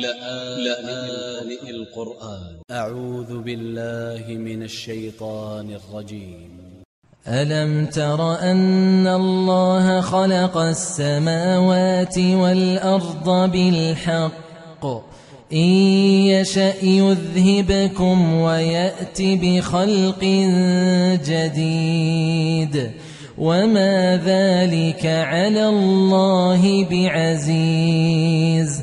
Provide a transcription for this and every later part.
لآن القرآن. أ ع و ذ ب ا ل ل ه من ا ل ش ي ط ا ن ا ل ج ي م ألم تر أن الله خلق السماوات والأرض بالحق؟ إن يشأ يذهبكم ويأت بخلق جديد. وما ذلك على الله بعزيز.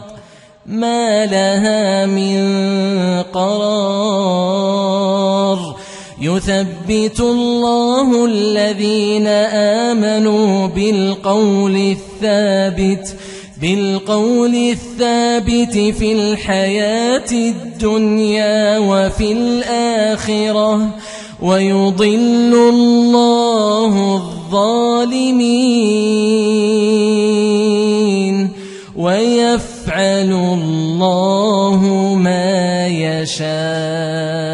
ما لها من قرار. يثبت الله الذين آمنوا بالقول الثابت بالقول الثابت في الحياة الدنيا وفي الآخرة. ويضل الله الظالمين. ويفعل الله ما يشاء.